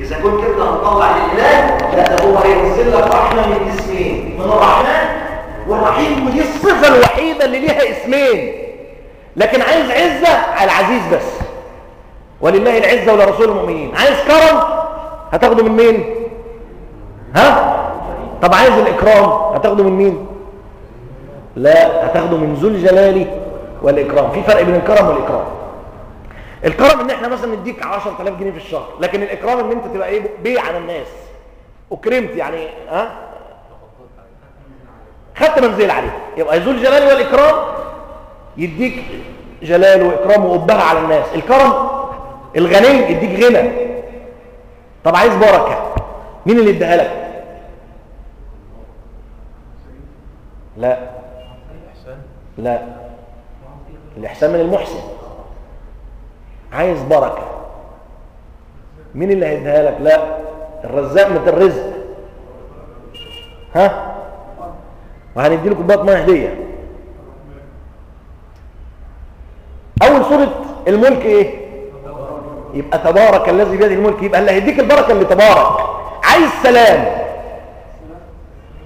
إذا كنت انت هتطلع لله لا ده هو هينزل لك رحمة من اسمين. من الرحمن والرحيم ودي الصفة الوحيدة اللي ليها اسمين. لكن عايز عزة على العزيز بس. ولله العزة ولرسول المؤمنين. عايز كرم هتاخده من مين؟ ها؟ طب عايز الإكرام هتاخده من مين؟ لا هتاخده من ذو الجلال والإكرام. في فرق بين الكرم والإكرام. الكرم إن إحنا مثلا نديك 10000 جنيه في الشهر لكن الإكرام إن أنت تبقى إيه بيع على الناس. اكرمت يعني ها؟ خدت منزل عليه. يبقى ذو الجلال والإكرام يديك جلال وإكرام وابهه على الناس. الكرم الغني يديك غنى. طب عايز بركة. مين اللي اداها لك؟ لا. لا. الإحسان من المحسن. عايز بركة. مين اللي هيديها لك؟ لا الرزاق من الرزق. ها؟ وهندي له كوبايه ميه هديه أول سوره الملك إيه؟ يبقى تبارك الذي بيده الملك. يبقى اللي هيديك البركة اللي تبارك. عايز سلام.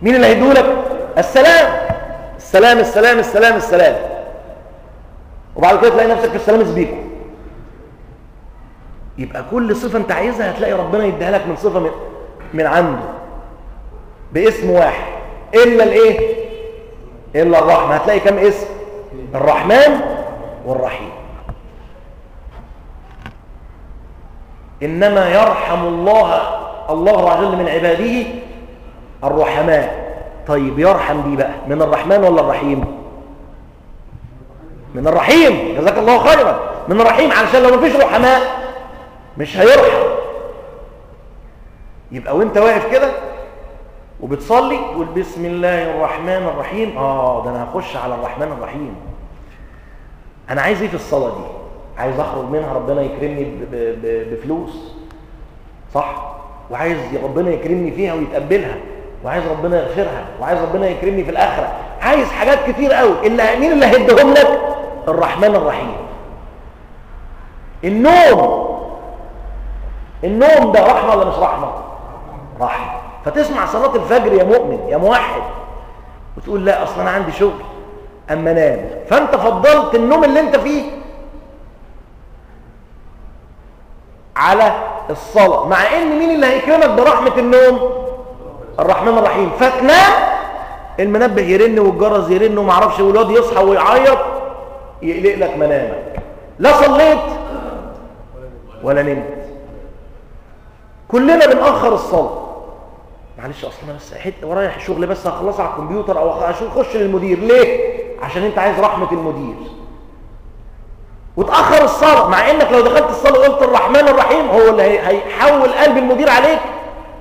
مين اللي هيدولك السلام. السلام السلام السلام السلام. وبعد كده تلاقي نفسك في السلام سبيكو يبقى كل صفة انت عايزها هتلاقي ربنا يديها لك من صفة من, من عنده. باسم واحد. إلا الإيه؟ إلا الرحمة. هتلاقي كم اسم؟ الرحمن والرحيم. إنما يرحم الله الله عز وجل من عباده الرحماء طيب يرحم دي بقى. من الرحمن ولا الرحيم؟ من الرحيم. جزاك الله خيرا. من الرحيم. علشان لو مفيش رحماء مش هيرحم. يبقى وانت واقف كده وبتصلي تقول بسم الله الرحمن الرحيم. آه ده أنا هخش على الرحمن الرحيم. أنا عايز إيه في الصلاة دي؟ عايز أخرج منها ربنا يكرمني بفلوس. صح؟ وعايز ربنا يكرمني فيها ويتقبلها. وعايز ربنا يغفرها. وعايز ربنا يكرمني في الآخرة. عايز حاجات كتير قوي اللي مين اللي هيديهم لك؟ الرحمن الرحيم. النوم. النوم ده رحمة ولا مش رحمة؟ رحمة. فتسمع صلاة الفجر يا مؤمن يا موحد وتقول لا أصلا أنا عندي شغل. أما انام فأنت فضلت النوم اللي أنت فيه على الصلاة. مع إن مين اللي هيكرمك برحمة النوم؟ الرحمن الرحيم. فتنام. المنبه يرن والجرس يرن وما أعرفش والواد يصحى ويعيط يقلق لك منامك. لا صليت ولا نمت. كلنا بنأخر الصلاة. معلش اصل أنا بس حتة ورايا شغل بس هخلصه على الكمبيوتر أو أخش للمدير. ليه؟ عشان أنت عايز رحمة المدير. وتأخر الصلاة مع إنك لو دخلت الصلاة وقلت الرحمن الرحيم هو اللي هي- هيحول قلب المدير عليك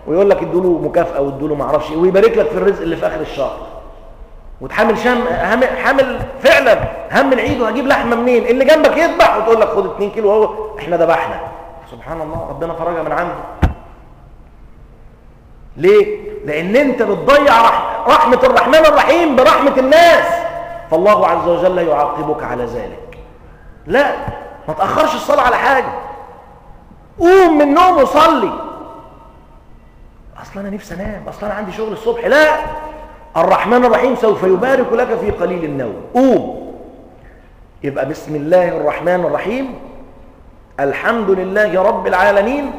ويقول لك ادوا له مكافأة وادوا له ما أعرفش إيه ويبارك لك في الرزق اللي في آخر الشهر. وتحمل هم حامل فعلا. هم العيد وهجيب لحمة منين؟ اللي جنبك يذبح وتقول لك خد 2 كيلو اهو إحنا ذبحنا. سبحان الله ربنا فرجها من عنده. ليه؟ لأن أنت بتضيع رح... رحمة الرحمن الرحيم برحمة الناس. فالله عز وجل يعاقبك على ذلك. لا ما تأخرش الصلاة على حاجة. قوم من النوم وصلي. أصلا أنا نفسي أنام. أصلا أنا عندي شغل الصبح. لا الرحمن الرحيم سوف يبارك لك في قليل النوم. قوم. يبقى بسم الله الرحمن الرحيم. الحمد لله رب العالمين.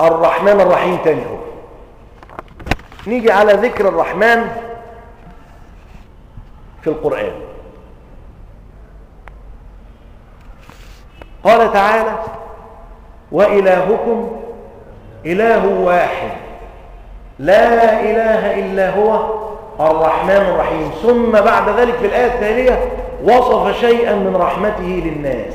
الرحمن الرحيم تاني هو. نيجي على ذكر الرحمن في القرآن. قال تعالى وإلهكم إله واحد لا إله إلا هو الرحمن الرحيم. ثم بعد ذلك في الآية التالية وصف شيئا من رحمته للناس.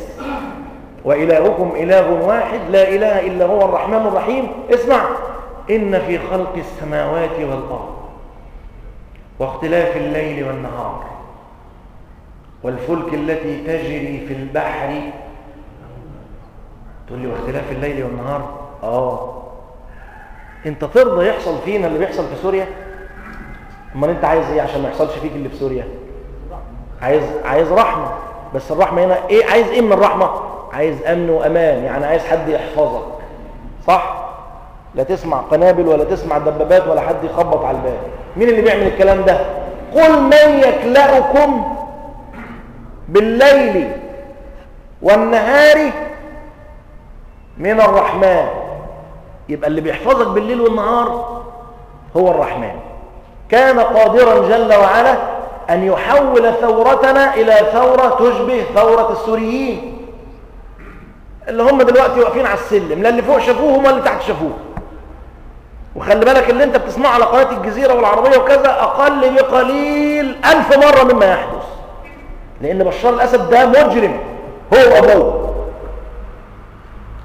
وإلهكم إله واحد لا إله إلا هو الرحمن الرحيم. اسمع إن في خلق السماوات والأرض واختلاف الليل والنهار والفلك التي تجري في البحر. تقول لي واختلاف الليل والنهار؟ آه. أنت ترضى يحصل فينا اللي بيحصل في سوريا؟ أمال أنت عايز إيه عشان ما يحصلش فيك اللي في سوريا؟ عايز عايز رحمة. بس الرحمة هنا إيه؟ عايز إيه من الرحمة؟ عايز أمن وأمان يعني عايز حد يحفظك. صح؟ لا تسمع قنابل ولا تسمع دبابات ولا حد يخبط على الباب. مين اللي بيعمل الكلام ده؟ قل من يكلأكم بالليل والنهار من الرحمن. يبقى اللي بيحفظك بالليل والنهار هو الرحمن. كان قادرا جل وعلا أن يحول ثورتنا إلى ثورة تشبه ثورة السوريين. اللي هم دلوقتي واقفين على السلم لا اللي فوق شافوهم ولا اللي تحت شافوه. وخلي بالك اللي انت بتسمعه على قناة الجزيرة والعربية وكذا أقل بقليل ألف مرة مما يحدث. لأن بشار الأسد ده مجرم هو أبوه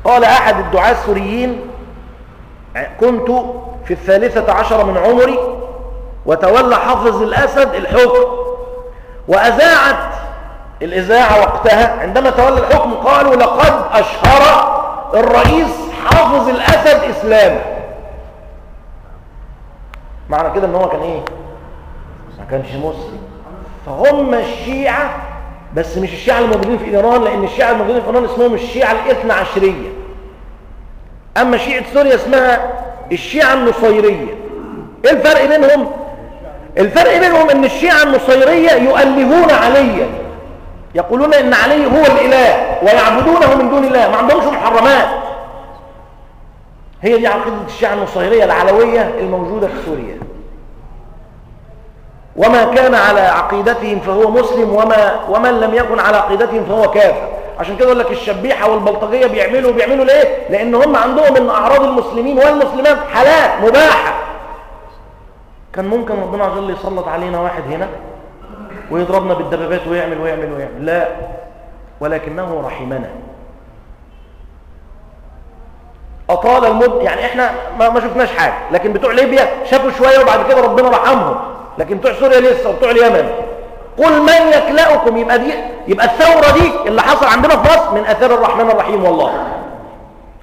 قال أحد الدعاة السوريين كنت في الثالثة عشر من عمري وتولى حافظ الأسد الحكم وأذاعت الإذاعة وقتها عندما تولى الحكم قالوا لقد أشهر الرئيس حافظ الأسد إسلام. معنى كده إن هو كان إيه؟ ما كانش مسلم. فهم الشيعة بس مش الشيعة الموجودين في إيران لأن الشيعة الموجودين في إيران اسمهم الشيعة الاثنى عشرية. أما شيعة سوريا اسمها الشيعة النصيرية. إيه الفرق بينهم؟ الفرق بينهم إن الشيعة النصيرية يؤلهون عليا. يقولون إن علي هو الإله ويعبدونه من دون الله. ما عندهمش محرمات. هي دي عقيدة الشيعة النصيرية العلوية الموجودة في سوريا. وما كان على عقيدتهم فهو مسلم وما ومن لم يكن على عقيدتهم فهو كافر. عشان كده يقول لك الشبيحة والبلطجية بيعملوا بيعملوا ليه؟ لأن هم عندهم إن أعراض المسلمين والمسلمات حلال مباحة. كان ممكن ربنا عز وجل يسلط علينا واحد هنا؟ ويضربنا بالدبابات ويعمل ويعمل ويعمل. لا ولكنه رحمنا. أطال المد يعني إحنا ما, ما شفناش حاجة لكن بتوع ليبيا شافوا شوية وبعد كده ربنا رحمهم. لكن بتوع سوريا لسه وبتوع اليمن. قل من يكلأكم؟ يبقى دي يبقى الثورة دي اللي حصل عندنا في مصر من أثار الرحمن الرحيم والله.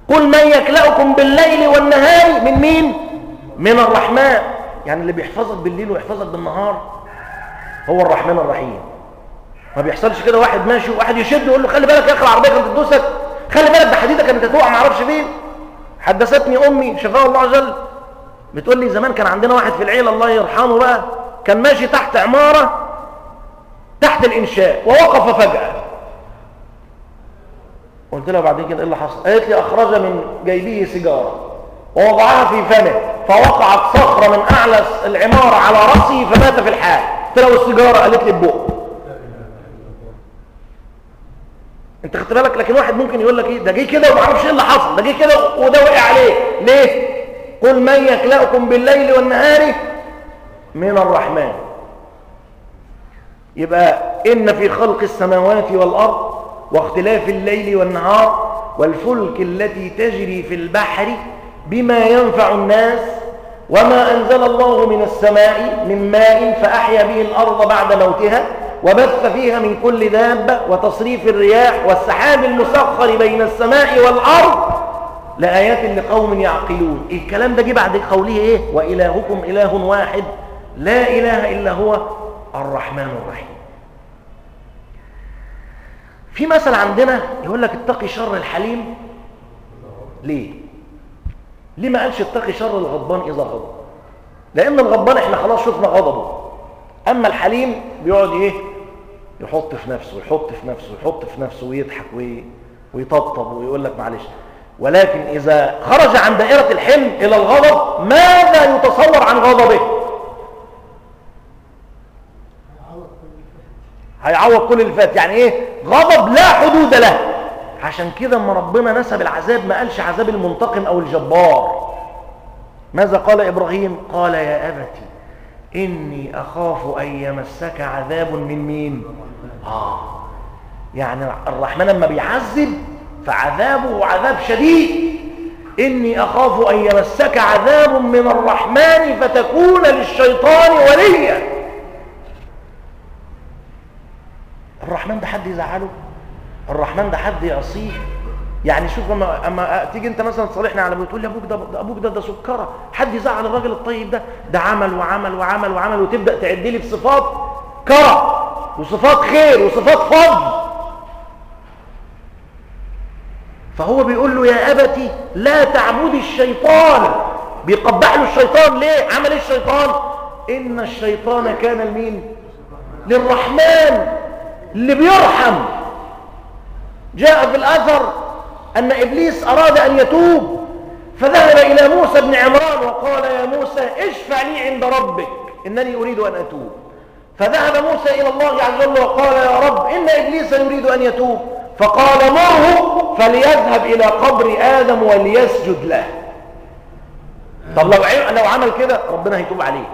قل من يكلأكم بالليل والنهار من مين؟ من الرحمن. يعني اللي بيحفظك بالليل ويحفظك بالنهار. هو الرحمن الرحيم. ما بيحصلش كده واحد ماشي وواحد يشد ويقول له خلي بالك يا أخي العربيه كانت تدوسك خلي بالك ده حديدة كانت هتقع ما أعرفش فين. حدثتني أمي شفاها الله عز وجل بتقول لي زمان كان عندنا واحد في العيلة الله يرحمه بقى كان ماشي تحت عمارة تحت الإنشاء ووقف فجأة. قلت لها بعدين كده إيه اللي حصل؟ قالت لي أخرج من جيبه سيجارة ووضعها في فمه فوقعت صخرة من أعلى العمارة على رأسه فمات في الحال. قلت له السيجارة قالت لي ببق انت خدت بالك؟ لكن واحد ممكن يقول لك إيه؟ ده جه كده وما أعرفش إيه اللي حصل. ده جه كده وده وقع عليه. ليه؟ قل من يكلأكم بالليل والنهار من الرحمن. يبقى إن في خلق السماوات والأرض واختلاف الليل والنهار والفلك التي تجري في البحر بما ينفع الناس وما أنزل الله من السماء من ماء فأحيا به الأرض بعد موتها وبث فيها من كل دابة وتصريف الرياح والسحاب المسخر بين السماء والأرض لآيات لقوم يعقلون. الكلام ده جه بعد قوله إيه؟ وإلهكم إله واحد. لا إله إلا هو الرحمن الرحيم. في مثل عندنا يقول لك اتقي شر الحليم. ليه؟ ليه ما قالش اتقي شر الغضبان إذا غضب؟ لأن الغضبان إحنا خلاص شفنا غضبه. أما الحليم بيقعد إيه؟ يحط في نفسه ويحط في نفسه ويحط في نفسه ويضحك وي... ويطبطب ويقول لك معلش. ولكن إذا خرج عن دائرة الحلم إلى الغضب ماذا يتصور عن غضبه؟ هيعوض كل اللي فات. يعني إيه؟ غضب لا حدود له. عشان كده اما ربنا نسب العذاب ما قالش عذاب المنتقم أو الجبار. ماذا قال إبراهيم؟ قال يا ابت إني أخاف أن يمسك عذاب من مين؟ آه. يعني الرحمن لما بيعذب فعذابه عذاب شديد. إني أخاف أن يمسك عذاب من الرحمن فتكون للشيطان وليا. الرحمن ده حد يزعله؟ الرحمن ده حد يعصيه يعني شوف اما أما تيجي أنت مثلا تصالحني على بتقول لي أبوك ده, أبوك ده ده سكرة. حد يزعل الراجل الطيب ده؟ ده عمل وعمل وعمل وعمل وتبدأ تعد لي في صفات كرم وصفات خير وصفات فضل. فهو بيقول له يا أبتي لا تعبد الشيطان. بيقبح له الشيطان ليه؟ عمل الشيطان؟ إن الشيطان كان لمين؟ للرحمن اللي بيرحم. جاء في الأثر أن إبليس أراد أن يتوب فذهب إلى موسى بن عمران وقال يا موسى اشفع لي عند ربك إنني أريد أن أتوب. فذهب موسى إلى الله عز وجل وقال يا رب إن إبليس يريد أن يتوب. فقال مره فليذهب إلى قبر آدم وليسجد له. طب لو لو عمل كده ربنا هيتوب عليه.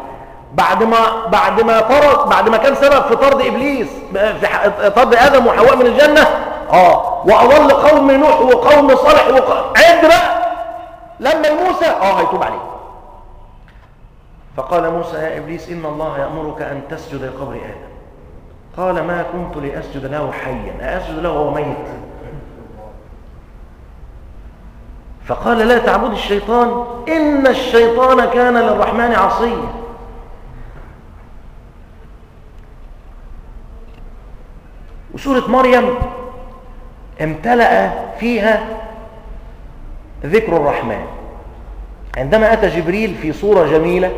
بعد ما بعد ما طرد بعد ما كان سبب في طرد إبليس في طرد آدم وحواء من الجنة آه. قوم نوح وقوم صالح وق... عد بقى لما موسى آه هيتوب عليه. فقال موسى يا إبليس إن الله يأمرك أن تسجد لقبر آدم. قال ما كنت لأسجد له حيا. أسجد له وهو ميت. فقال لا تعبد الشيطان. إن الشيطان كان للرحمن عصيا. وسورة مريم امتلأ فيها ذكر الرحمن. عندما أتى جبريل في صورة جميلة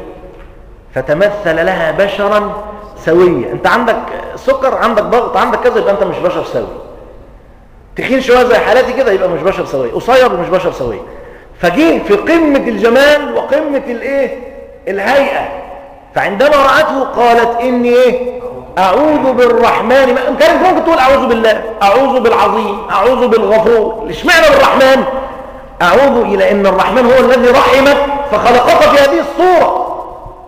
فتمثل لها بشرا سويا أنت عندك سكر عندك ضغط عندك كذا يبقى أنت مش بشر سوي. تخين شوية زي حالاتي كده يبقى مش بشر سوي. قصير مش بشر سوي. فجه في قمة الجمال وقمة الإيه؟ الهيئة. فعندما رأته قالت إني إيه؟ أعوذ بالرحمن كانت ممكن تقول أعوذ بالله؟ أعوذ بالعظيم أعوذ بالغفور. اشمعنى بالرحمن أعوذ إلى أن الرحمن هو الذي رحمك فخلقك في هذه الصورة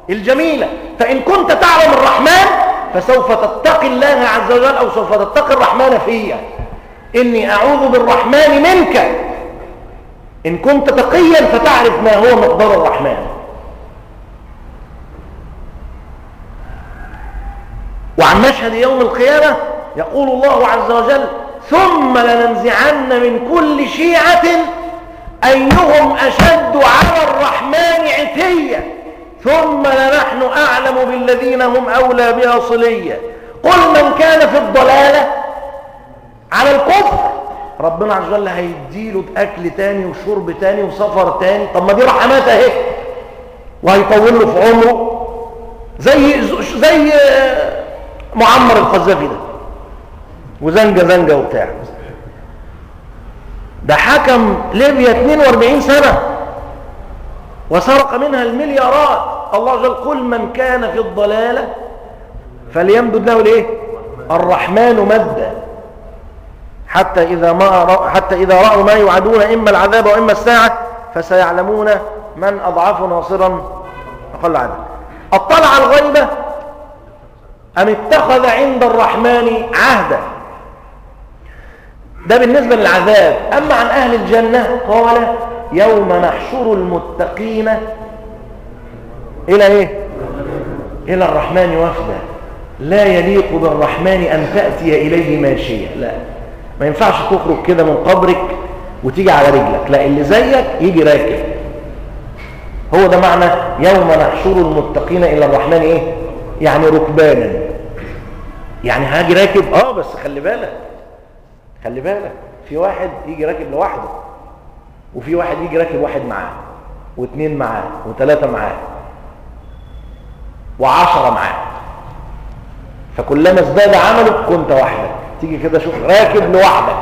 الجميلة. فإن كنت تعلم الرحمن فسوف تتقي الله عز وجل أو سوف تتقي الرحمن فيا. إني أعوذ بالرحمن منك. إن كنت تقيا فتعرف ما هو مقدار الرحمن. وعن مشهد يوم القيامة يقول الله عز وجل ثم لننزعن من كل شيعة أيهم أشد على الرحمن عتيا ثم لنحن أعلم بالذين هم أولى بها صليا. قل من كان في الضلالة؟ على الكفر. ربنا عز وجل هيديله أكل تاني وشرب تاني وسفر تاني. طب ما دي رحمات أهي. وهيطول له في عمره. زي زي معمر القذافي ده. وزنجة زنجة وبتاع. ده حكم ليبيا 42 سنة. وسرق منها المليارات. الله وجل قل من كان في الضلالة فليمدد له الايه؟ الرحمن مدا. حتى إذا ما. حتى إذا رأوا ما يوعدون إما العذاب وإما الساعة فسيعلمون من أضعف ناصرا أقل عدد. اطلع الغيبة. أم اتخذ عند الرحمن عهدا؟ ده بالنسبة للعذاب. أما عن أهل الجنة قال يوم نحشر المتقين إلى إيه؟ إلى الرحمن وفدا. لا يليق بالرحمن أن تأتي إليه ماشية. لا. ما ينفعش تخرج كده من قبرك وتيجي على رجلك. لا اللي زيك يجي راكب. هو ده معنى يوم نحشر المتقين إلى الرحمن إيه؟ يعني ركبانا. يعني هاجي راكب آه بس خلي بالك خلي بالك في واحد يجي راكب لوحده وفي واحد يجي راكب واحد معاه واثنين معاه وثلاثة معاه وعشرة معاه. فكلما ازداد عملك كنت وحدك. تيجي كده شوف راكب لوحدك.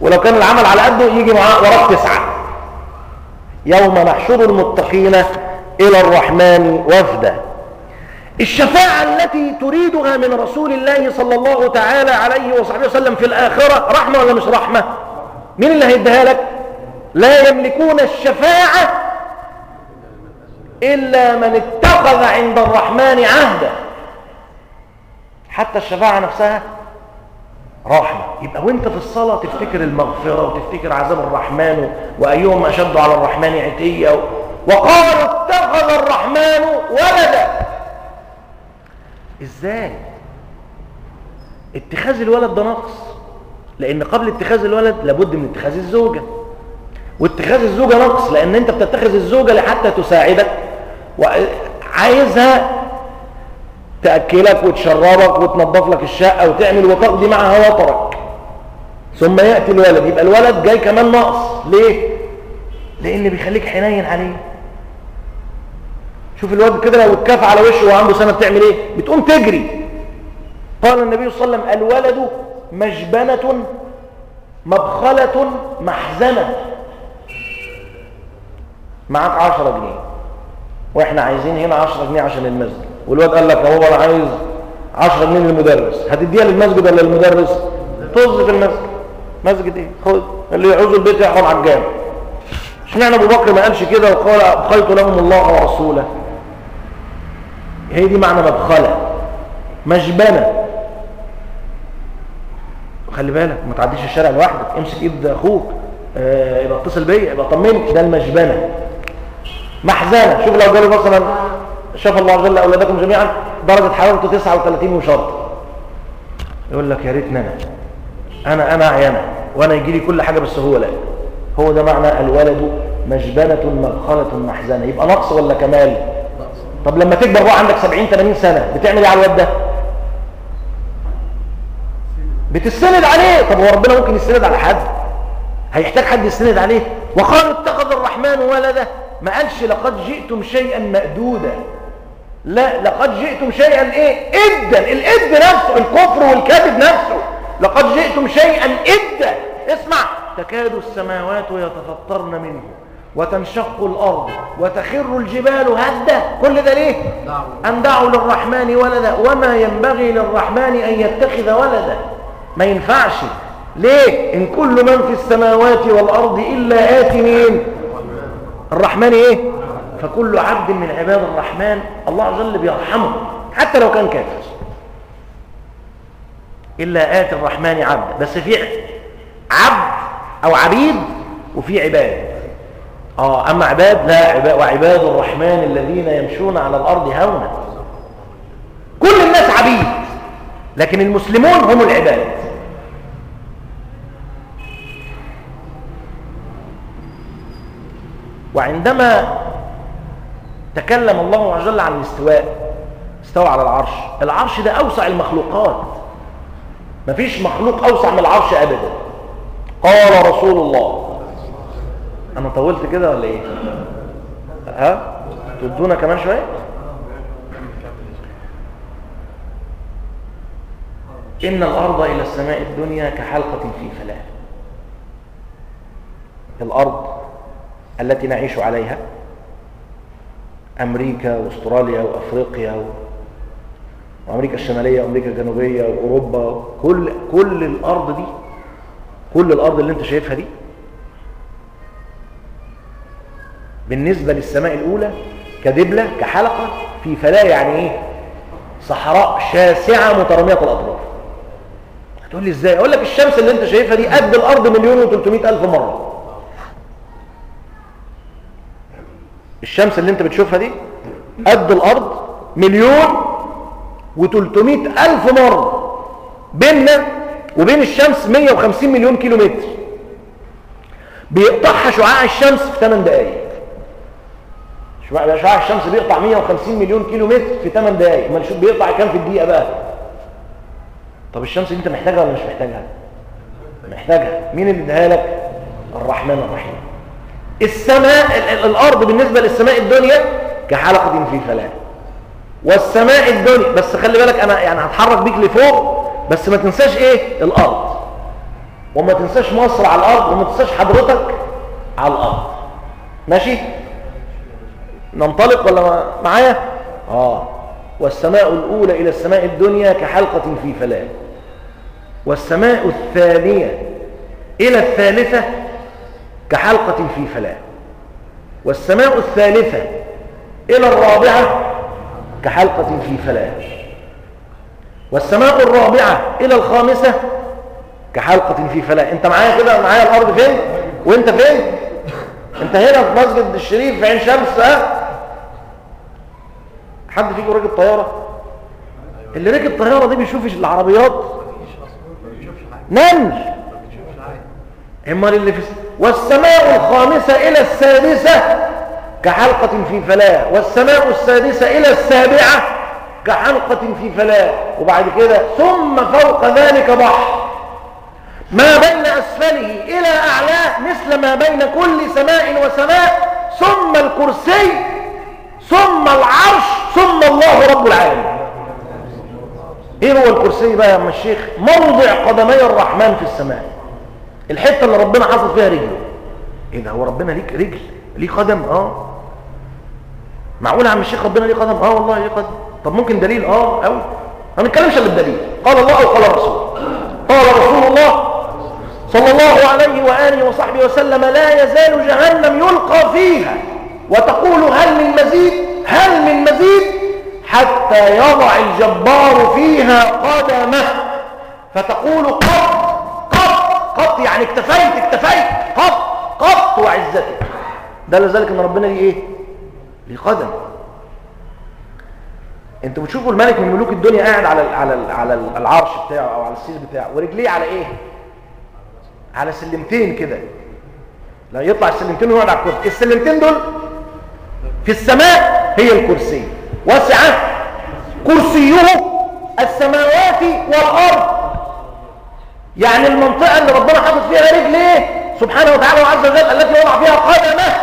ولو كان العمل على قده يجي معاه وراك تسعة. يوم نحشر المتقين إلى الرحمن وفدا. الشفاعة التي تريدها من رسول الله صلى الله تعالى عليه وصحبه وسلم في الآخرة رحمة ولا مش رحمة؟ مين اللي هيديها لك؟ لا يملكون الشفاعة إلا من اتخذ عند الرحمن عهدا. حتى الشفاعة نفسها رحمة. يبقى وانت في الصلاة تفتكر المغفرة وتفتكر عذاب الرحمن وأيهم أشد على الرحمن عتية وقالوا اتخذ الرحمن ولدا. إزاي؟ اتخاذ الولد ده نقص لأن قبل اتخاذ الولد لابد من اتخاذ الزوجة. واتخاذ الزوجة نقص لأن أنت بتتخذ الزوجة لحتى تساعدك. وعايزها تأكلك وتشربك وتنظف لك الشقة وتعمل وتقضي معها وطرك. ثم يأتي الولد يبقى الولد جاي كمان نقص. ليه؟ لأن بيخليك حنين عليه. شوف الولد كده لو اتكف على وشه وعنده سنة بتعمل إيه؟ بتقوم تجري. قال النبي صلى الله عليه وسلم الولد مجبنة مبخلة محزنة. معاك عشرة جنيه. وإحنا عايزين هنا عشرة جنيه عشان المسجد. والواد قال لك هو أنا عايز عشرة جنيه للمدرس. هتديها للمسجد ولا للمدرس؟ طز في المسجد. مسجد إيه؟ خد. اللي يعوز البيت يحرم على الجامع. اشمعنى أبو بكر ما قالش كده وقال أبقيت لهم الله ورسوله؟ هي دي معنى مبخله مجبنة. خلي بالك ما تعديش الشارع لوحدك. امسك ايد أخوك. آه يبقى اتصل بيا يبقى طمني ده المجبنة. محزنة. شوف لو جاله مثلا شاف الله عز وجل أولادكم جميعا درجة حرارته 39 وشرط يقول لك يا ريتني أنا. أنا أنا عيانه وأنا يجي لي كل حاجة بس هو لا. هو ده معنى الولد مجبنة مبخلة محزنة. يبقى نقص ولا كمال؟ طب لما تكبر بقى عندك 70 80 سنة بتعمل إيه على الواد ده؟ بتستند عليه. طب هو ربنا ممكن يستند على حد؟ هيحتاج حد يستند عليه؟ وقال اتخذ الرحمن ولده ما قالش لقد جئتم شيئا مأدودا. لا لقد جئتم شيئا إيه؟ ادا الاد نفسه الكفر والكذب نفسه. لقد جئتم شيئا ادا اسمع. تكاد السماوات يتفطرن منه. وتنشق الأرض وتخر الجبال هدا كل ده ليه؟ أن دعوا للرحمن ولدا. وما ينبغي للرحمن أن يتخذ ولدا. ما ينفعش. ليه؟ إن كل من في السماوات والأرض إلا اتي مين الرحمن إيه؟ فكل عبد من عباد الرحمن. الله عز وجل بيرحمه. حتى لو كان كافر. إلا آتي الرحمن عبد. بس في عبد أو عبيد وفي عباد. آه أما عباد لا عباد وعباد الرحمن الذين يمشون على الأرض هونا كل الناس عبيد لكن المسلمون هم العباد. وعندما تكلم الله عز وجل عن الاستواء استوى على العرش. العرش ده أوسع المخلوقات. مفيش مخلوق أوسع من العرش أبدا. قال رسول الله أنا طولت كده ولا إيه؟ ها؟ تدونا كمان شوية؟ إن الأرض إلى السماء الدنيا كحلقة في فلاة. الأرض التي نعيش عليها أمريكا وأستراليا وأفريقيا وأمريكا الشمالية وأمريكا الجنوبية وأوروبا. كل كل الأرض دي كل الأرض اللي أنت شايفها دي بالنسبة للسماء الأولى كدبلة كحلقة في فلاة يعني إيه؟ صحراء شاسعة مترامية الأطراف. هتقول لي إزاي؟ أقول لك الشمس اللي أنت شايفها دي قد الأرض مليون وتلتمائة ألف مرة. الشمس اللي أنت بتشوفها دي قد الأرض مليون وتلتمائة ألف مرة. بيننا وبين الشمس 150 مليون كيلو متر بيقطعها شعاع الشمس في 8 دقايق. شعاع الشمس بيقطع 150 مليون كيلو متر في 8 دقايق. امال شوف بيقطع كام في الدقيقة بقى؟ طب الشمس دي انت محتاجها ولا مش محتاجها؟ محتاجها. مين اللي اداها لك؟ الرحمن الرحيم. السماء الأرض بالنسبة للسماء الدنيا كحلقة في فلاه والسماء الدنيا بس خلي بالك أنا يعني هتحرك بيك لفوق بس ما تنساش إيه؟ الأرض. وما تنساش مصر على الأرض وما تنساش حضرتك على الأرض. ماشي؟ ننطلق ولا معايا؟ آه. والسماء الأولى إلى السماء الدنيا كحلقة في فلاه والسماء الثانية إلى الثالثة كحلقة في فلاة والسماء الثالثة إلى الرابعة كحلقة في فلاة والسماء الرابعة إلى الخامسة كحلقة في فلاة أنت معايا كده؟ معايا الأرض فين؟ وأنت فين؟ أنت هنا في مسجد الشريف في عين شمس ها؟ حد فيكم راكب طيارة اللي ركب طيارة دي بيشوف العربيات. نمل أمال اللي في والسماء الخامسة إلى السادسة كحلقة في فلاة والسماء السادسة إلى السابعة كحلقة في فلاة وبعد كده ثم فوق ذلك بحر. ما بين أسفله إلى أعلاه مثل ما بين كل سماء وسماء ثم الكرسي ثم العرش ثم الله رب العالمين. إيه هو الكرسي بقى يا أم الشيخ؟ موضع قدمي الرحمن في السماء. الحتة اللي ربنا حاطط فيها رجله إيه ده؟ هو ربنا ليك رجل ليه قدم؟ آه. معقول يا عم الشيخ ربنا ليه قدم؟ آه والله ليه قدم. طب ممكن دليل؟ آه قوي ما بنتكلمش إلا بالدليل. قال الله أو قال الرسول. قال رسول الله صلى الله عليه وآله وصحبه وسلم لا يزال جهنم يلقى فيها. وتقول هل من مزيد؟ هل من مزيد؟ حتى يضع الجبار فيها قدمه. فتقول قط قط قط يعني اكتفيت اكتفيت. قط قط وعزتك. ده لذلك ان ربنا ليه؟ إيه؟ ليه قدم أنتوا بتشوفوا الملك من ملوك الدنيا قاعد على على على العرش بتاعه أو على السيس بتاعه. ورجليه على إيه؟ على سلمتين كده. لا يطلع السلمتين ويقعد على الكرسي. السلمتين دول في السماء هي الكرسي. وسع كرسيه السماوات والأرض. يعني المنطقة اللي ربنا حاطط فيها رجليه سبحانه وتعالى وعز وجل التي وضع فيها قدمه.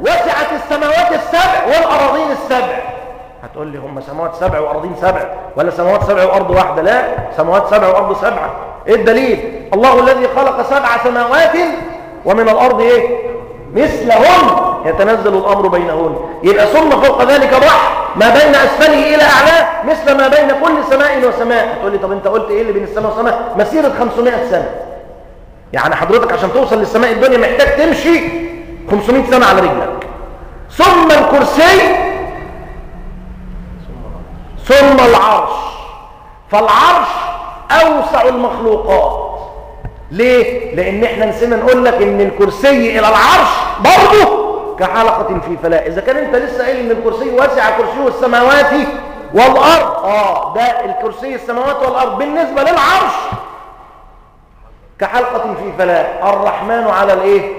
وسعت السماوات السبع والأراضين السبع. هتقول لي هم سماوات سبع وارضين سبع ولا سماوات سبع وأرض واحدة؟ لا سماوات سبع وأرض سبعه إيه الدليل؟ الله الذي خلق سبع سماوات ومن الأرض إيه؟ مثلهن يتنزل الأمر بينهن. يبقى ثم فوق ذلك الرحم ما بين أسفله إلى أعلاه مثل ما بين كل سماء وسماء. هتقول لي طب أنت قلت إيه اللي بين السماء والسماء مسيرة 500 سنة. يعني حضرتك عشان توصل للسماء الدنيا محتاج تمشي 500 سنة على رجلك. ثم الكرسي ثم العرش. فالعرش أوسع المخلوقات. ليه؟ لأن إحنا نسينا نقول لك إن الكرسي إلى العرش برضه كحلقة في فلاة إذا كان أنت لسه قايل إن الكرسي واسع كرسيه السماوات والأرض. آه ده الكرسي السماوات والأرض. بالنسبة للعرش كحلقة في فلاة الرحمن على الإيه؟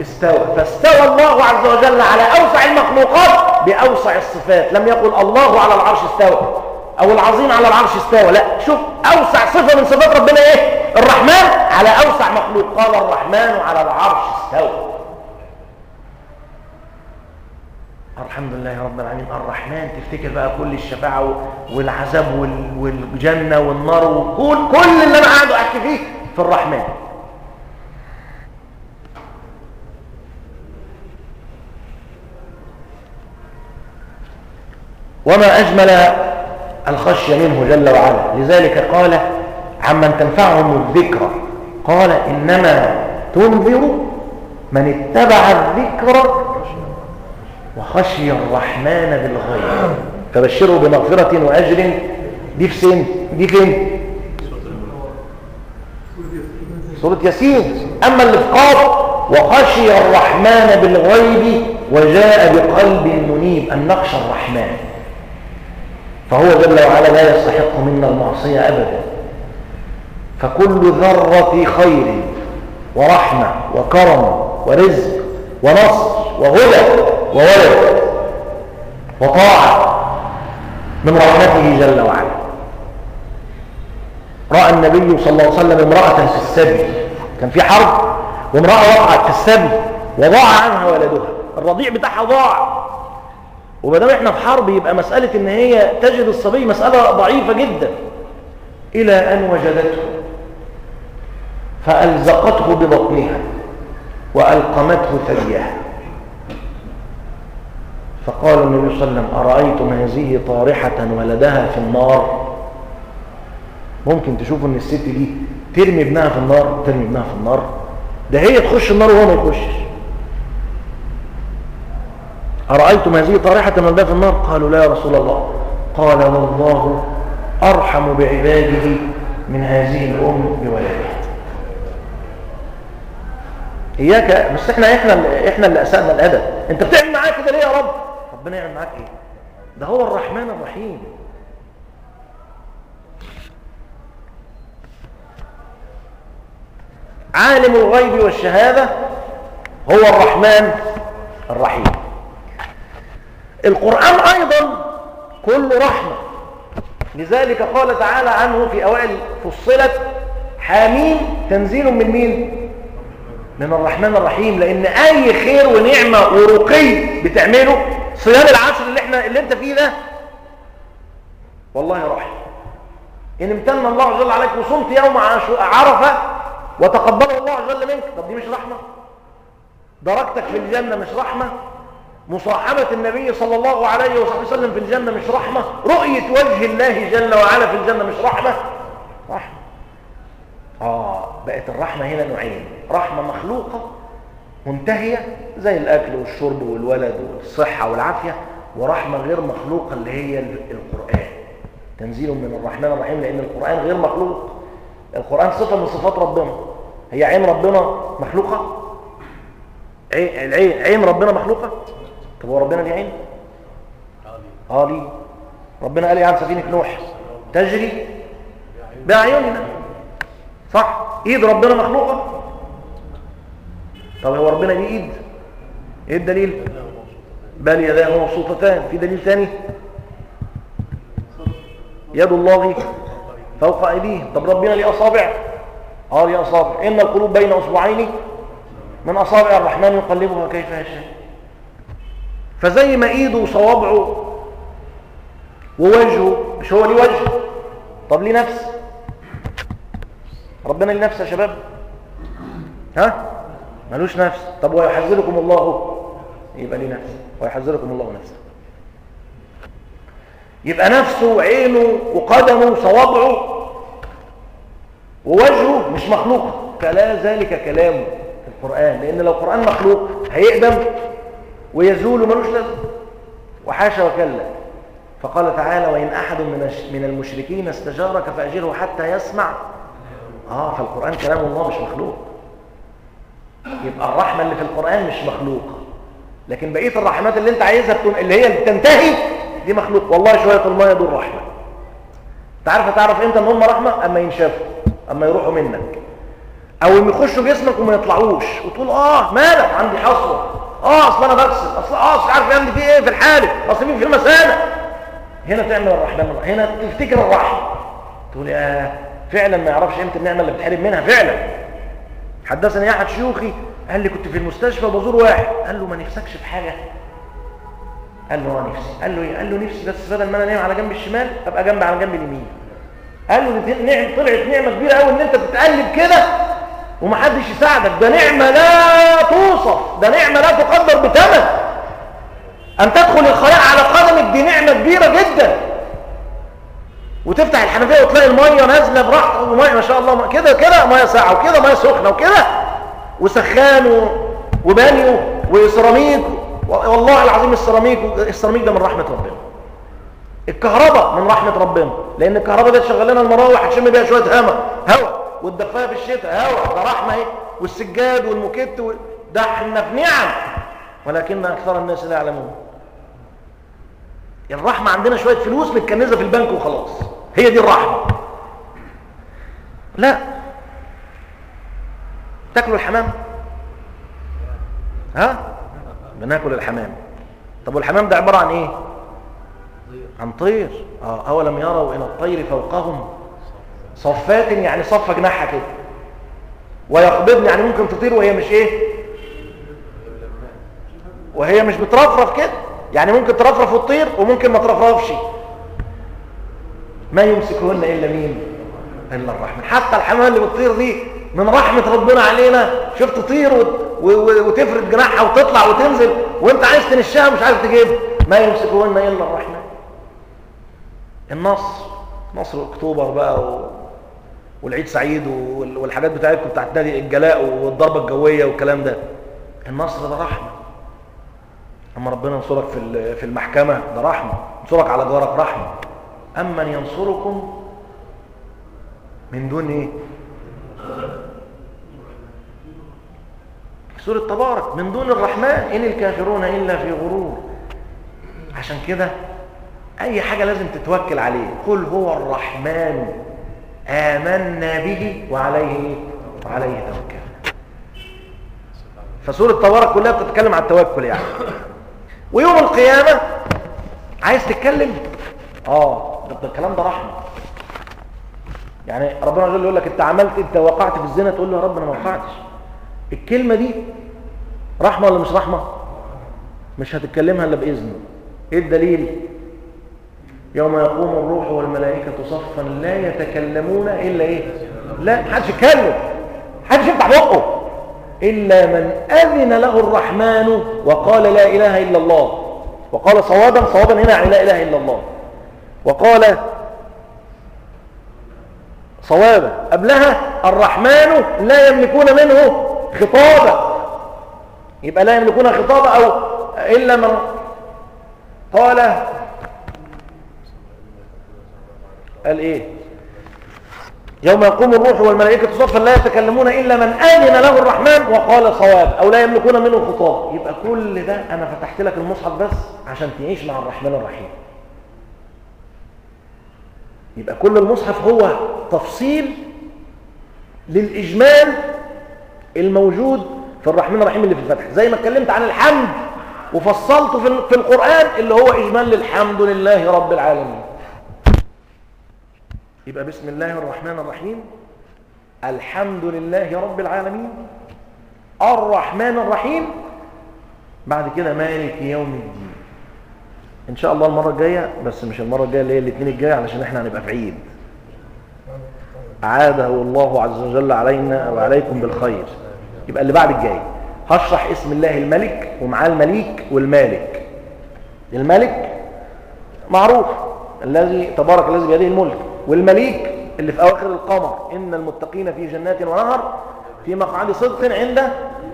استوى. فاستوى الله عز وجل على أوسع المخلوقات بأوسع الصفات. لم يقل الله على العرش استوى. أو العظيم على العرش استوى. لا شوف أوسع صفة من صفات ربنا إيه؟ الرحمن على أوسع مخلوق. قال الرحمن على العرش استوى. الحمد لله رب العالمين. الرحمن تفتكر بقى كل الشفاعة والعذاب والجنة والنار وكل كل اللي أنا قاعد أحكي فيه في الرحمن. وما أجمل الخشية منه جل وعلا. لذلك قال عمن تنفعهم الذكرى قال إنما تنذر من اتبع الذكر وخشي الرحمن بالغيب. فبشره بمغفرة وأجر. دي في سن دي فين؟ سورة ياسين. أما اللي وخشي الرحمن بالغيب وجاء بقلب منيب أن نخشى الرحمن. فهو جل وعلا لا يستحق منا المعصية أبدا. فكل ذرة خير ورحمة وكرم ورزق ونصر وهدى. وولد وطاعة من رحمته جل وعلا. رأى النبي صلى الله عليه وسلم امرأة في السبي. كان في حرب وامرأة وقعت في السبي وضاع عنها ولدها. الرضيع بتاعها ضاع. وما دام إحنا في حرب يبقى مسألة إن هي تجد الصبي مسألة ضعيفة جدا. إلى أن وجدته فألزقته ببطنها وألقمته ثديها. فقال النبي صلى الله عليه وسلم أرأيتم هذه طارحة ولدها في النار؟ ممكن تشوفوا إن الست دي ترمي ابنها في النار ترمي ابنها في النار. ده هي تخش النار وهو ما يخشش. أرأيتم هذه طارحة ولدها في النار؟ قالوا لا يا رسول الله. قال والله أرحم بعباده من هذه الأم بولدها. إياك بس إحنا إحنا إحنا اللي أسأنا الأدب. أنت بتعمل معاك كده ليه يا رب؟ ربنا يعمل معاك إيه؟ ده هو الرحمن الرحيم. عالم الغيب والشهادة هو الرحمن الرحيم. القرآن أيضا كل رحمة. لذلك قال تعالى عنه في أوائل فصلت حاميم تنزيل من مين؟ من الرحمن الرحيم لأن أي خير ونعمة ورقي بتعمله صيام العشر اللي إحنا اللي أنت فيه ده والله رحمه إن امتن الله وجل عليك وصمت يوم عرفة وتقبله الله وجل منك. طب دي مش رحمة؟ درجتك في الجنة مش رحمة؟ مصاحبة النبي صلى الله عليه وسلم في الجنة مش رحمة؟ رؤية وجه الله جل وعلا في الجنة مش رحمة؟ رحمة. آه بقت الرحمة هنا نوعين. رحمة مخلوقة منتهية زي الأكل والشرب والولد والصحة والعافية ورحمة غير مخلوقة اللي هي القرآن. تنزيل من الرحمن الرحيم لأن القرآن غير مخلوق. القرآن صفة من صفات ربنا. هي عين ربنا مخلوقة؟ عين, عين ربنا مخلوقة؟ طب هو ربنا ليه عين؟ آه ليه ربنا قال إيه عن سفينة نوح؟ تجري باعيننا صح؟ إيد ربنا مخلوقة؟ طب هو ربنا ليه إيد؟ إيه الدليل؟ بل يداه مبسوطتان. في دليل ثاني يد الله فوق أيديهم. طب ربنا ليه أصابع؟ آه ليه أصابع. إن القلوب بين أصبعين. من أصابع الرحمن يقلبها كيف يشاء. فزي ما إيده وصوابعه ووجهه. مش هو ليه وجه؟ طب ليه نفس؟ ربنا ليه نفس يا شباب؟ ها؟ ملوش نفس. طب ويحذركم الله. يبقى ليه نفس؟ ويحذركم الله نفسه. يبقى نفسه وعينه وقدمه وصوابعه ووجهه مش مخلوق. فلا ذلك كلامه في القرآن. لأن لو القرآن مخلوق هيقدم ويزول ملوش لازم. وحاشا وكلا. فقال تعالى وإن أحد من المشركين استجارك فأجره حتى يسمع. آه فالقرآن كلام الله مش مخلوق. يبقى الرحمة اللي في القرآن مش مخلوقة. لكن بقية الرحمات اللي انت عايزها بتن... اللي هي بتنتهي دي مخلوق والله شوية المية دول رحمة. تعرف تعرف انت ان هم رحمة أما ينشفوا أما يروحوا منك. أو يخشوا جسمك وما يطلعوش. وتقول آه مالك؟ عندي حصوة. آه أصل أنا بغسل اصل آه مش عارف يعمل فيه إيه في الحالة؟ أصل في المثانة هنا تعمل الرحمن هنا تفتكر الرحمة. تقول يا فعلا ما يعرفش قيمه النعمة اللي بتحرم منها. فعلا. حدثني أحد شيوخي قال لي كنت في المستشفى وبزور واحد. قال له ما نفسكش في حاجة؟ قال له آه نفسي. قال له إيه؟ قال له نفسي بس بدل ما أنا نايم على جنب الشمال أبقى جنب على جنب اليمين. قال له نعم طلعت نعمة كبيرة قوي إن أنت تتقلب كده ومحدش يساعدك. ده نعمة لا توصف ده نعمة لا تقدر بثمن. أن تدخل الخلاء على قدمك دي نعمة كبيرة جدا. وتفتح الحنفية وتلاقي المية نازلة براحتك وميه ما شاء الله كده كده مية ساقعة وكده مية سخنة وكده وسخان وبانيو وسيراميك والله العظيم السيراميك السيراميك ده من رحمة ربنا الكهرباء من رحمة ربنا لأن الكهرباء ده تشغل لنا المراوح هتشم بيها شوية هواء هواء والدفاية في الشتاء هواء ده رحمة أهي والسجاد والموكيت. ده إحنا في نعم ولكن أكثر الناس لا يعلمون الرحمة عندنا شوية فلوس متكنزه في البنك وخلاص هي دي الرحمة لا. تاكلوا الحمام. ها؟ بناكل الحمام. طب والحمام ده عبارة عن إيه؟ عن طير. آه أولم يروا إلى الطير فوقهم صفات يعني صفة جناحها كده. ويقبضن يعني ممكن تطير وهي مش إيه؟ وهي مش بترفرف كده. يعني ممكن ترفرف وتطير وممكن ما ترفرفش. ما يمسكهن إلا مين؟ إلا الرحمن حتى الحمام اللي بتطير دي من رحمة ربنا علينا شوف تطير وتفرد جناحها وتطلع وتنزل وانت عايز تنشها مش عارف تجيبها ما يمسكهن إلا الرحمن النصر. نصر أكتوبر بقى و... والعيد سعيد والحاجات بتاعتكم بتاعت نادي الجلاء والضربة الجوية والكلام ده. النصر ده رحمة. أما ربنا ينصرك في في المحكمة ده رحمة. ينصرك على جارك رحمة. أمن ينصركم من دون إيه؟ سورة تبارك من دون الرحمن إن الكافرون إلا في غرور. عشان كده أي حاجة لازم تتوكل عليه. قل هو الرحمن. آمنا به وعليه وعليه توكل فسورة تبارك كلها بتتكلم عن التوكل يعني. ويوم القيامة عايز تتكلم؟ آه. ده الكلام ده رحمة. يعني ربنا وجل يقول لك انت عملت انت وقعت في الزنا تقول له يا رب أنا ما وقعتش. الكلمة دي رحمة ولا مش رحمة؟ مش هتتكلمها إلا باذنه إيه الدليل؟ يوم يقوم الروح والملائكة صفا لا يتكلمون إلا إيه؟ لا محدش يتكلم. محدش يفتح بقه. إلا من أذن له الرحمن وقال لا إله إلا الله. وقال صوابا صوابا هنا يعني لا إله إلا الله. وقال صوابا قبلها الرحمن لا يملكون منه خطابا. يبقى لا يملكون خطابا أو إلا من قال قال إيه؟ يوم يقوم الروح والملائكة صفا لا يتكلمون إلا من آمن له الرحمن وقال صواب أو لا يملكون منه خطاب يبقى كل ده أنا فتحت لك المصحف بس عشان تعيش مع الرحمن الرحيم. يبقى كل المصحف هو تفصيل للإجمال الموجود في الرحمن الرحيم اللي في الفتح. زي ما اتكلمت عن الحمد وفصلته في القرآن اللي هو إجمال للحمد لله رب العالمين. يبقى بسم الله الرحمن الرحيم. الحمد لله رب العالمين. الرحمن الرحيم. بعد كده مالك يوم الدين. إن شاء الله المرة الجاية بس مش المرة الجاية اللي هي الاثنين الجاية علشان إحنا هنبقى في عيد. عاده الله عز وجل علينا وعليكم بالخير. يبقى اللي بعد الجاي. هشرح اسم الله الملك ومعاه المليك والمالك. الملك معروف. الذي تبارك الذي بيده الملك. والمليك اللي في أواخر القمر. إن المتقين في جنات ونهر في مقعد صدق عند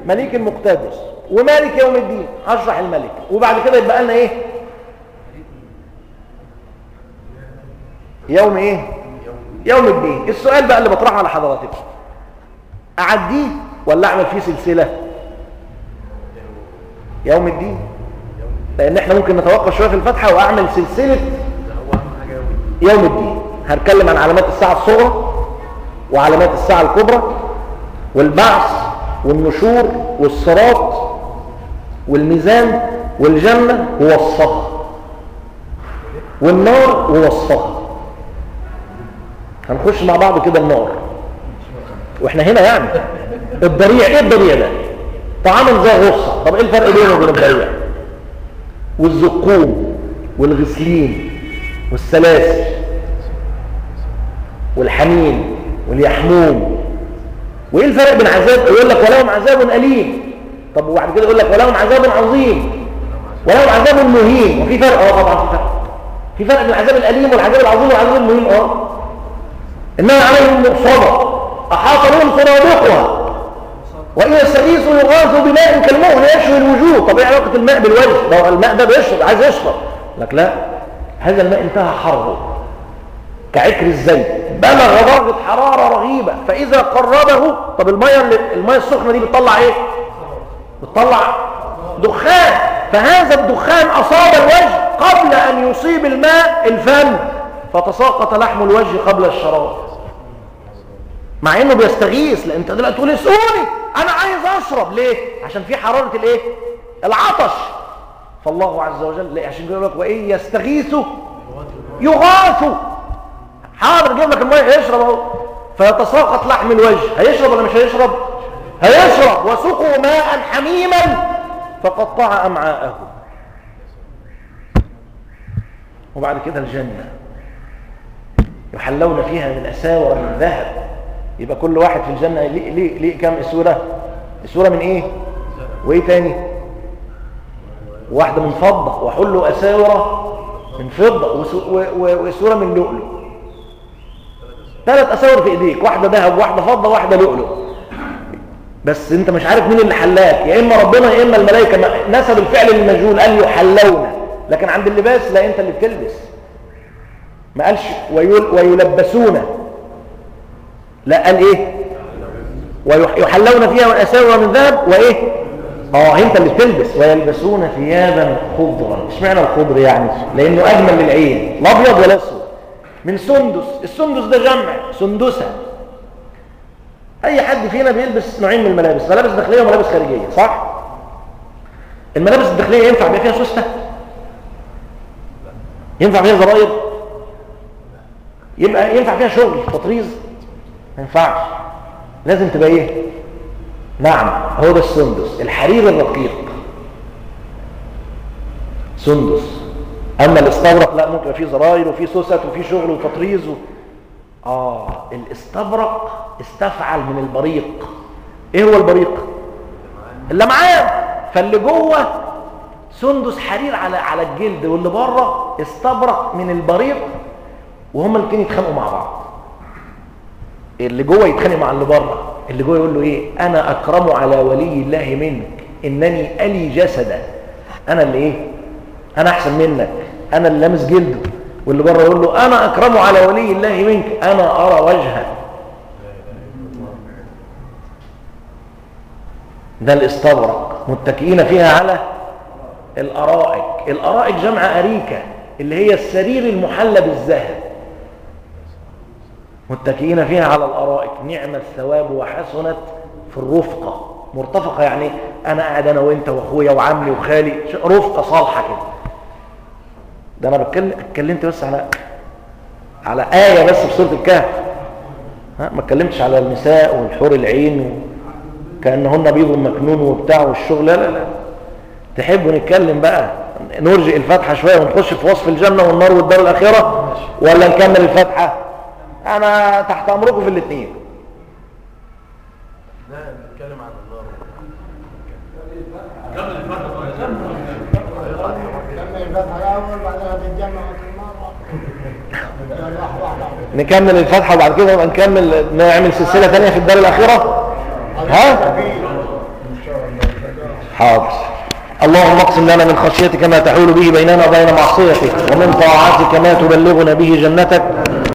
مليك مقتدر ومالك يوم الدين. هشرح الملك. وبعد كده يبقى لنا إيه؟ يوم إيه؟ يوم الدين. السؤال بقى اللي بطرحه على حضراتكم أعديه ولا أعمل فيه سلسلة؟ يوم الدين. لأن إحنا ممكن نتوقف شوية في الفتحة وأعمل سلسلة يوم الدين. هنتكلم عن علامات الساعة الصغرى وعلامات الساعة الكبرى والبعث والنشور والصراط والميزان والجنة ووصفها والنار ووصفها هنخش مع بعض كده النار. وإحنا هنا يعني. الضريع إيه الضريع ده؟ طعام زي غصة. طب إيه الفرق بينه وبين الضريع والزقوم والغسلين والسلاسل والحميم واليحموم. وإيه الفرق بين عذاب؟ يقول لك ولهم عذاب أليم. طب وبعد كده يقول لك ولهم عذاب عظيم. ولهم عذاب مهين. وفي فرق. آه طبعا في فرق. في فرق بين العذاب الأليم والعذاب العظيم والعذاب المهين. آه. إنها عليهم مؤصدة. احاط بهم سرادقها وإن يستغيثوا يغاثوا بماء كالمهل يشوي الوجوه. طب إيه علاقة الماء بالوجه؟ الماء ده بيشرب عايز يشرب. لك لا هذا الماء انتهى حره كعكر الزيت. بلغ درجة حرارة رهيبة. فإذا قربه طب المية اللي المية السخنة دي بتطلع إيه؟ بتطلع دخان. فهذا الدخان أصاب الوجه قبل أن يصيب الماء الفم. فتساقط لحم الوجه قبل الشراب. مع إنه بيستغيث لأن أنت دلوقتي تقول اسقوني أنا عايز أشرب. ليه؟ عشان في حرارة الإيه؟ العطش. فالله عز وجل ليه؟ عشان يقول لك وإن يستغيثوا يغاثوا. حاضر جيب لك الميه هيشرب أهو. فيتساقط لحم الوجه. هيشرب ولا مش هيشرب؟ هيشرب. وسقوا ماء حميما فقطع أمعاءه. وبعد كده الجنة. يحلون فيها من أساور من ذهب. يبقى كل واحد في الجنة ليه ليه ليه كام اسوره اسوره من إيه؟ وإيه تاني؟ واحدة من فضة. وحلوا أساور من فضة. واسوره من لؤلؤ. ثلاث أساور في إيديك. واحدة ذهب واحدة فضة واحدة لؤلؤ. بس أنت مش عارف مين اللي حلاك. يا إما ربنا يا إما الملائكة. نسب الفعل للمجهول قال يحلون. لكن عند اللباس لا أنت اللي بتلبس. ما قالش ويل ويلبسون. لا قال إيه؟ ويحلون فيها من من ذهب وإيه؟ آه أنت اللي بتلبس. ويلبسون ثيابا خضرا. إشمعنى الخضر يعني؟ لأنه أجمل للعين لا أبيض ولا أسود. من سندس. السندس ده جمع سندسة. أي حد فينا بيلبس نوعين من الملابس ملابس داخلية وملابس خارجية صح؟ الملابس الداخلية ينفع يبقى فيها سوستة؟ ينفع فيها زراير يبقى ينفع فيها شغل تطريز؟ ما ينفعش. لازم تبقى إيه؟ نعم هو ده السندس الحرير الرقيق. سندس. أما الاستبرق لا ممكن فيه زراير وفيه سوست وفيه شغل وتطريز و... آه الاستبرق استفعل من البريق. إيه هو البريق؟ اللي معاه فاللي جوه سندس حرير على على الجلد واللي بره استبرق من البريق وهما الاثنين يتخانقوا مع بعض. اللي جوه يتخانق مع اللي بره اللي جوه يقول له إيه؟ أنا أكرم على ولي الله منك. إنني ألي جسدا. أنا اللي إيه؟ أنا أحسن منك. أنا اللي لامس جلده. واللي بره يقول له أنا أكرم على ولي الله منك. أنا أرى وجهك. ده الاستبرق. متكئين فيها على الأرائك. الأرائك جمع أريكة اللي هي السرير المحلى بالذهب. متكئين فيها على الأرائك. نعم الثواب وحسنت في الرفقة. مرتفقة يعني أنا قاعد أنا وأنت وأخويا وعمي وخالي. رفقة صالحة كده. ده أنا بتكلم اتكلمت بس على على آية بس في سورة الكهف. ها؟ ما اتكلمتش على النساء والحور العين و... كأنهن بيض مكنون وبتاع والشغل. لا لا لا. تحبوا نتكلم بقى؟ نرجئ الفاتحة شوية ونخش في وصف الجنة والنار والدار الآخرة؟ ولا نكمل الفاتحة؟ أنا تحت أمركم في الاثنين. لا نتكلم عن النار. كمل بعدها تتجمع نكمل الفاتحه وبعد كده نبقى نكمل نعمل سلسلة ثانية في الدار الاخره ها؟ حاضر. اللهم اقسم لنا من خشيتك ما تحول به بيننا وبين معصيتك ومن طاعتك ما تبلغنا به جنتك.